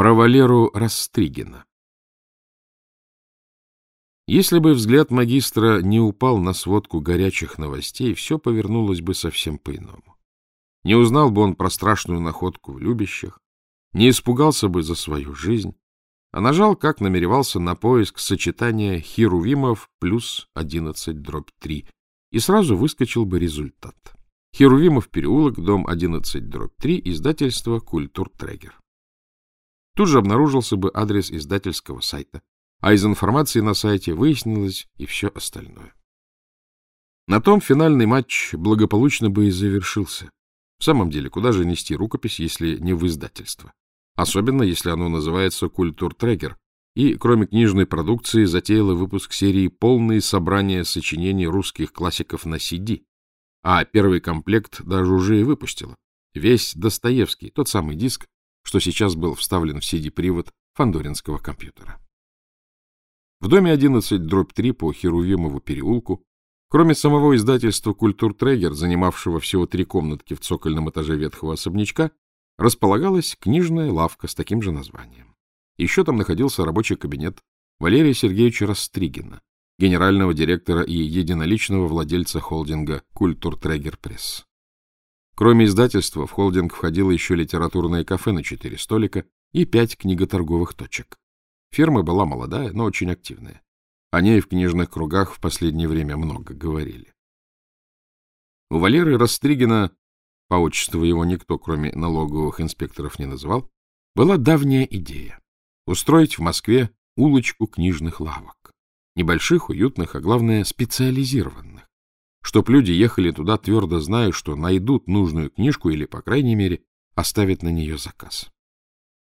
Про Валеру Растригина. Если бы взгляд магистра не упал на сводку горячих новостей, все повернулось бы совсем по-иному. Не узнал бы он про страшную находку в любящих, не испугался бы за свою жизнь, а нажал, как намеревался, на поиск сочетания херувимов плюс 11 дробь 3, и сразу выскочил бы результат. Херувимов переулок, дом 11 дробь 3, издательство «Культур Трегер». Тут же обнаружился бы адрес издательского сайта, а из информации на сайте выяснилось и все остальное. На том финальный матч благополучно бы и завершился. В самом деле, куда же нести рукопись, если не в издательство? Особенно, если оно называется «Культуртрегер», и, кроме книжной продукции, затеяла выпуск серии «Полные собрания сочинений русских классиков на CD», а первый комплект даже уже и выпустила. Весь Достоевский, тот самый диск, что сейчас был вставлен в CD-привод фандоринского компьютера. В доме 11 дробь 3 по Херувимову переулку, кроме самого издательства «Культуртрегер», занимавшего всего три комнатки в цокольном этаже ветхого особнячка, располагалась книжная лавка с таким же названием. Еще там находился рабочий кабинет Валерия Сергеевича Растригина, генерального директора и единоличного владельца холдинга «Культуртрегер Пресс». Кроме издательства, в холдинг входило еще литературное кафе на четыре столика и пять книготорговых точек. Фирма была молодая, но очень активная. О ней в книжных кругах в последнее время много говорили. У Валеры Растригина, по отчеству его никто, кроме налоговых инспекторов, не называл, была давняя идея — устроить в Москве улочку книжных лавок. Небольших, уютных, а главное, специализированных чтоб люди ехали туда, твердо зная, что найдут нужную книжку или, по крайней мере, оставят на нее заказ.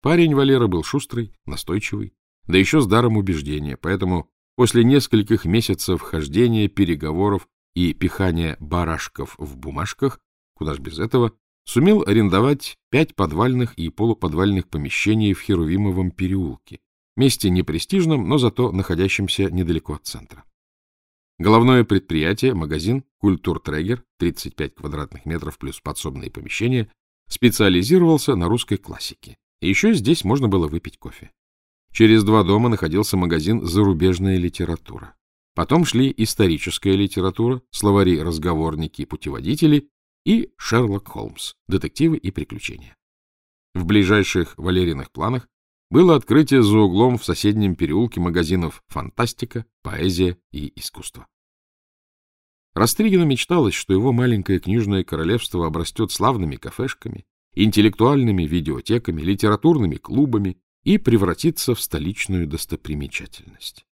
Парень Валера был шустрый, настойчивый, да еще с даром убеждения, поэтому после нескольких месяцев хождения, переговоров и пихания барашков в бумажках, куда ж без этого, сумел арендовать пять подвальных и полуподвальных помещений в Херувимовом переулке, месте непрестижном, но зато находящемся недалеко от центра. Головное предприятие, магазин «Культуртрегер», 35 квадратных метров плюс подсобные помещения, специализировался на русской классике. И еще здесь можно было выпить кофе. Через два дома находился магазин «Зарубежная литература». Потом шли историческая литература, словари, разговорники, путеводители и Шерлок Холмс, детективы и приключения. В ближайших Валериных планах было открытие за углом в соседнем переулке магазинов «Фантастика», «Поэзия» и «Искусство». Растригину мечталось, что его маленькое книжное королевство обрастет славными кафешками, интеллектуальными видеотеками, литературными клубами и превратится в столичную достопримечательность.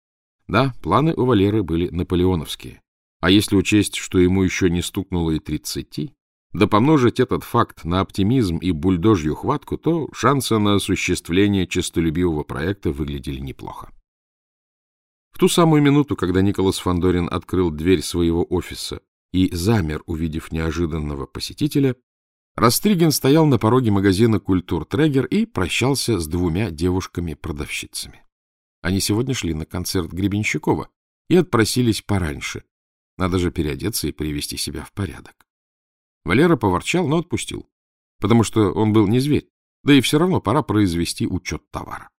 Да, планы у Валеры были наполеоновские. А если учесть, что ему еще не стукнуло и тридцати, да помножить этот факт на оптимизм и бульдожью хватку, то шансы на осуществление честолюбивого проекта выглядели неплохо. В ту самую минуту, когда Николас Фандорин открыл дверь своего офиса и замер, увидев неожиданного посетителя, Растригин стоял на пороге магазина «Культур Трегер» и прощался с двумя девушками-продавщицами. Они сегодня шли на концерт Гребенщикова и отпросились пораньше. Надо же переодеться и привести себя в порядок. Валера поворчал, но отпустил, потому что он был не зверь, да и все равно пора произвести учет товара.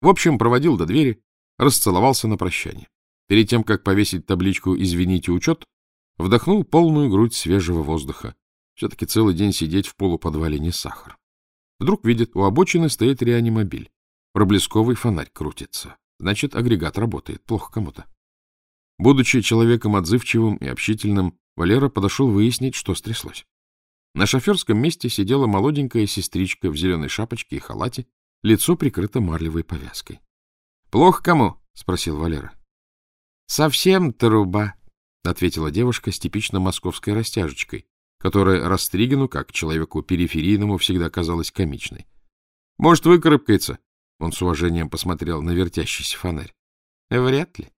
В общем, проводил до двери, расцеловался на прощание. Перед тем, как повесить табличку «Извините, учет», вдохнул полную грудь свежего воздуха. Все-таки целый день сидеть в полуподвале не сахар. Вдруг видит, у обочины стоит реанимобиль. Проблесковый фонарь крутится. Значит, агрегат работает. Плохо кому-то. Будучи человеком отзывчивым и общительным, Валера подошел выяснить, что стряслось. На шоферском месте сидела молоденькая сестричка в зеленой шапочке и халате, лицо прикрыто марлевой повязкой. — Плохо кому? — спросил Валера. — Совсем труба, — ответила девушка с типично московской растяжечкой, которая Растригину, как человеку периферийному, всегда казалась комичной. — Может, выкарабкается? Он с уважением посмотрел на вертящийся фонарь. — Вряд ли.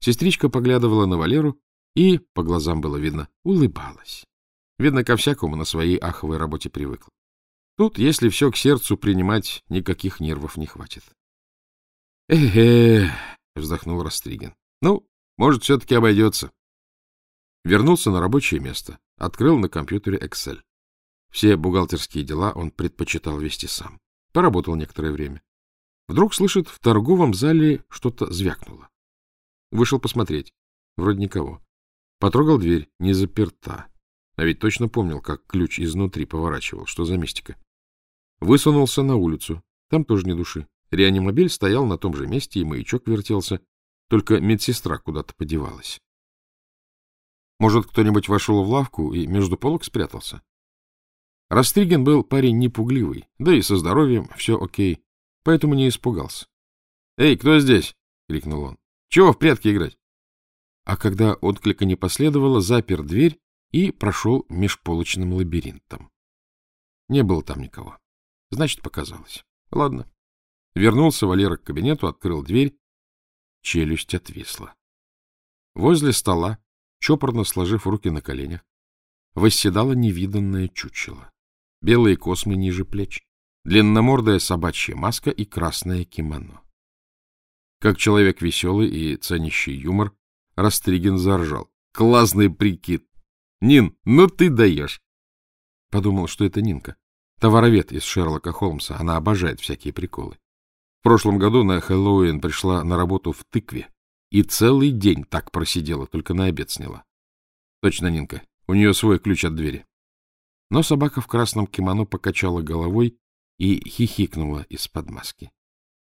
Сестричка поглядывала на Валеру и, по глазам было видно, улыбалась. Видно, ко всякому на своей аховой работе привыкла. Тут, если все к сердцу принимать, никаких нервов не хватит. «Эхе!» — вздохнул Растригин. «Ну, может, все-таки обойдется». Вернулся на рабочее место, открыл на компьютере Excel. Все бухгалтерские дела он предпочитал вести сам. Поработал некоторое время. Вдруг слышит, в торговом зале что-то звякнуло. Вышел посмотреть. Вроде никого. Потрогал дверь. Не заперта. А ведь точно помнил, как ключ изнутри поворачивал. Что за мистика? Высунулся на улицу. Там тоже ни души. Реанимобиль стоял на том же месте, и маячок вертелся. Только медсестра куда-то подевалась. Может, кто-нибудь вошел в лавку и между полок спрятался? Растриген был парень непугливый, да и со здоровьем все окей, поэтому не испугался. — Эй, кто здесь? — крикнул он. — Чего в прятки играть? А когда отклика не последовало, запер дверь и прошел межполочным лабиринтом. Не было там никого. Значит, показалось. Ладно. Вернулся Валера к кабинету, открыл дверь. Челюсть отвисла. Возле стола, чопорно сложив руки на коленях, восседало невиданное чучело. Белые космы ниже плеч, длинномордая собачья маска и красное кимоно. Как человек веселый и ценящий юмор, Растригин заржал. Классный прикид! Нин, ну ты даешь! Подумал, что это Нинка. Товаровед из Шерлока Холмса. Она обожает всякие приколы. В прошлом году на Хэллоуин пришла на работу в тыкве и целый день так просидела, только на обед сняла. Точно, Нинка. У нее свой ключ от двери. Но собака в красном кимоно покачала головой и хихикнула из-под маски.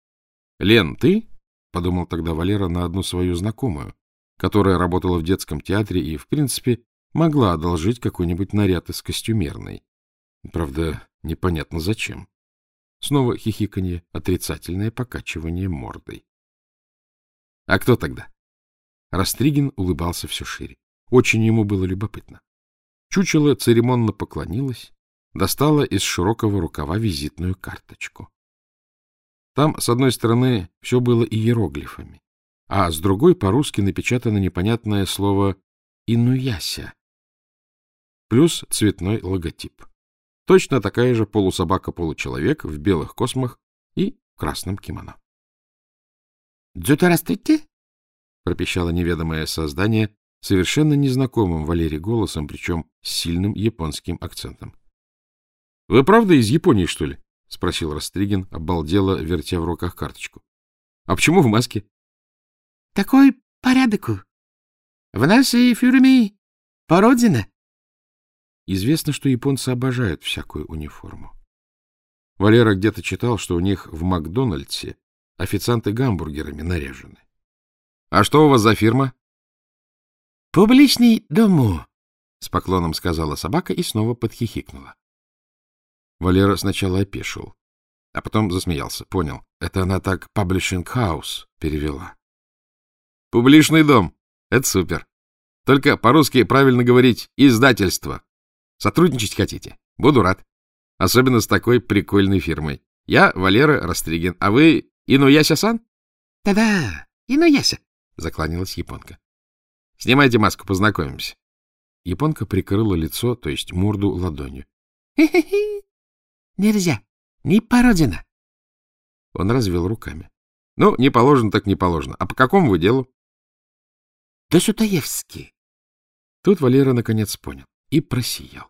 — Лен, ты? — подумал тогда Валера на одну свою знакомую, которая работала в детском театре и, в принципе, могла одолжить какой-нибудь наряд из костюмерной. Правда, непонятно зачем. Снова хихиканье, отрицательное покачивание мордой. — А кто тогда? Растригин улыбался все шире. Очень ему было любопытно. Чучело церемонно поклонилась, достала из широкого рукава визитную карточку. Там, с одной стороны, все было иероглифами, а с другой по-русски напечатано непонятное слово «инуяся» плюс цветной логотип. Точно такая же полусобака-получеловек в белых космах и красном кимоно. «Дзютерастыки?» — пропищало неведомое создание совершенно незнакомым Валерий голосом, причем с сильным японским акцентом. — Вы правда из Японии, что ли? — спросил Растригин, обалдело, вертя в руках карточку. — А почему в маске? Такой порядок. В нашей фюрме породина. Известно, что японцы обожают всякую униформу. Валера где-то читал, что у них в Макдональдсе официанты гамбургерами наряжены. — А что у вас за фирма? — Публичный дому, — с поклоном сказала собака и снова подхихикнула. Валера сначала опешил, а потом засмеялся. Понял, это она так «Publishing House» перевела. Публичный дом. Это супер. Только по-русски правильно говорить «издательство». Сотрудничать хотите? Буду рад. Особенно с такой прикольной фирмой. Я Валера Растригин, а вы Инуяся-сан? Да-да, Инуяся, закланялась японка. Снимайте маску, познакомимся. Японка прикрыла лицо, то есть морду ладонью. Хе-хе-хе. Нельзя. Не породина. Он развел руками. Ну, не положено, так не положено. А по какому вы делу? Досутаевский. Тут Валера наконец понял и просиял.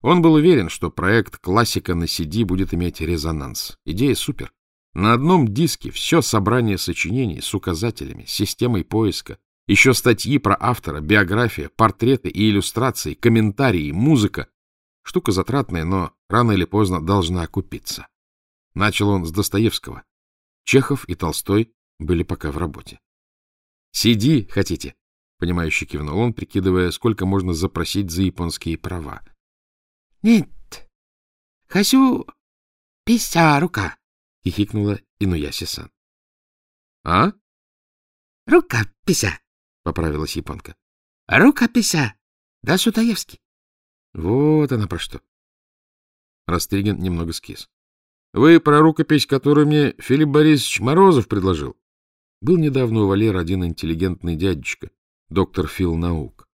Он был уверен, что проект «Классика на CD» будет иметь резонанс. Идея супер. На одном диске все собрание сочинений с указателями, системой поиска, еще статьи про автора, биография, портреты и иллюстрации, комментарии, музыка. Штука затратная, но рано или поздно должна окупиться. Начал он с Достоевского. Чехов и Толстой были пока в работе. «Сиди, хотите?» — понимающе кивнул он, прикидывая, сколько можно запросить за японские права. — Нет, хочу пися рука, — хихикнула Инуяси-сан. — А? — Рука пися, — поправилась японка. — Рука пися, да Сутаевский. — Вот она про что. Растригин немного скис. — Вы про рукопись, которую мне Филипп Борисович Морозов предложил? Был недавно у Валера один интеллигентный дядечка, доктор Фил наук.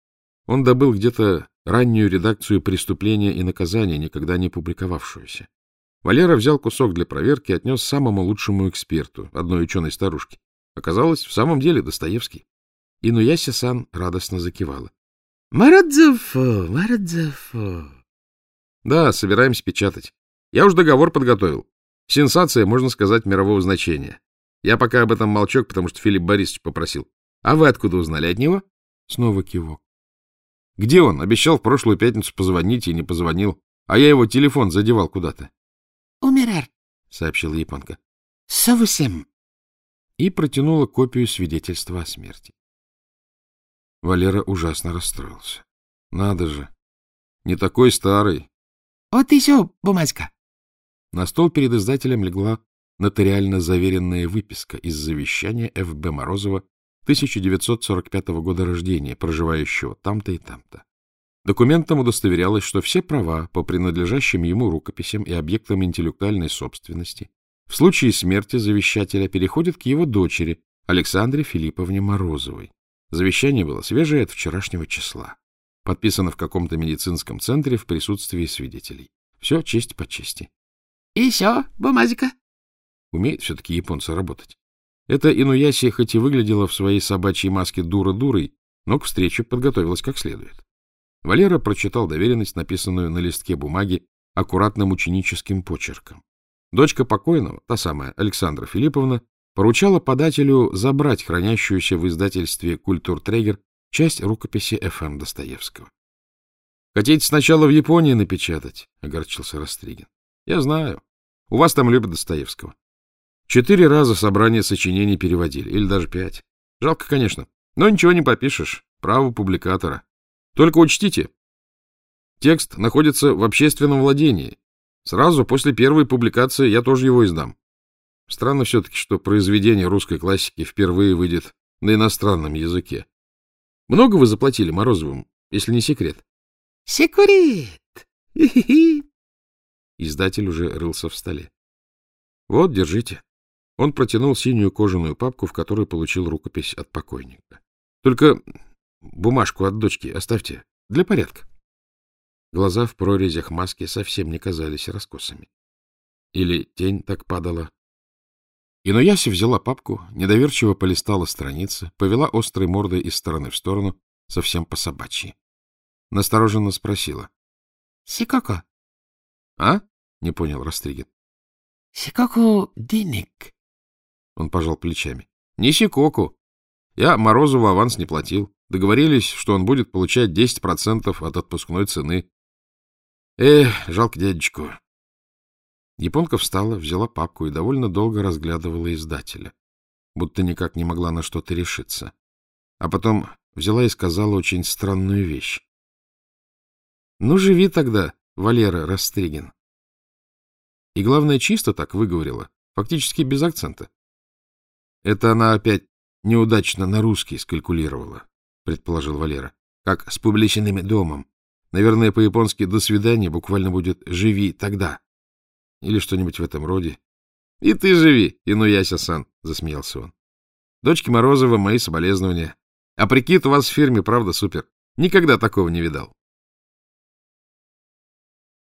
Он добыл где-то раннюю редакцию «Преступления и наказания», никогда не публиковавшуюся. Валера взял кусок для проверки и отнес самому лучшему эксперту, одной ученой старушке. Оказалось, в самом деле Достоевский. И Нуяся-сан радостно закивала. — Марадзофо, Марадзофо. — Да, собираемся печатать. Я уж договор подготовил. Сенсация, можно сказать, мирового значения. Я пока об этом молчок, потому что Филипп Борисович попросил. А вы откуда узнали от него? Снова кивок. Где он? Обещал в прошлую пятницу позвонить и не позвонил. А я его телефон задевал куда-то. — Умирар, — сообщила японка. — Совсем. И протянула копию свидетельства о смерти. Валера ужасно расстроился. Надо же. Не такой старый. — Вот еще бумажка. На стол перед издателем легла нотариально заверенная выписка из завещания Ф.Б. Морозова 1945 года рождения, проживающего там-то и там-то. Документом удостоверялось, что все права по принадлежащим ему рукописям и объектам интеллектуальной собственности в случае смерти завещателя переходят к его дочери Александре Филипповне Морозовой. Завещание было свежее от вчерашнего числа. Подписано в каком-то медицинском центре в присутствии свидетелей. Все честь по чести. — И все, бумажка. Умеет все-таки японцы работать. Эта Инуяси хоть и выглядела в своей собачьей маске дура-дурой, но к встрече подготовилась как следует. Валера прочитал доверенность, написанную на листке бумаги аккуратным ученическим почерком. Дочка покойного, та самая Александра Филипповна, поручала подателю забрать хранящуюся в издательстве «Культуртрегер» часть рукописи Ф.М. Достоевского. — Хотите сначала в Японии напечатать? — огорчился Растригин. — Я знаю. У вас там любят Достоевского. Четыре раза собрание сочинений переводили, или даже пять. Жалко, конечно, но ничего не попишешь. Право публикатора. Только учтите, текст находится в общественном владении. Сразу после первой публикации я тоже его издам. Странно все-таки, что произведение русской классики впервые выйдет на иностранном языке. Много вы заплатили Морозовым, если не секрет? — Секрет! Издатель уже рылся в столе. — Вот, держите. Он протянул синюю кожаную папку, в которой получил рукопись от покойника. — Только бумажку от дочки оставьте, для порядка. Глаза в прорезях маски совсем не казались раскосами. Или тень так падала. Инуяси взяла папку, недоверчиво полистала страницы, повела острой мордой из стороны в сторону, совсем по собачьи. Настороженно спросила. — Сикоко. — А? — не понял Растригин. — Сикоку денег. Он пожал плечами. — Не Сикоку. Я Морозову аванс не платил. Договорились, что он будет получать 10% от отпускной цены. Эх, жалко дядечку. Японка встала, взяла папку и довольно долго разглядывала издателя, будто никак не могла на что-то решиться. А потом взяла и сказала очень странную вещь. — Ну, живи тогда, Валера Растригин. И, главное, чисто так выговорила, фактически без акцента. Это она опять неудачно на русский скалькулировала, предположил Валера, как с публичными домом. Наверное, по-японски «до свидания» буквально будет «живи тогда». Или что-нибудь в этом роде. — И ты живи, Инуяся-сан, — засмеялся он. — Дочки Морозова, мои соболезнования. А прикид у вас в фирме, правда, супер. Никогда такого не видал.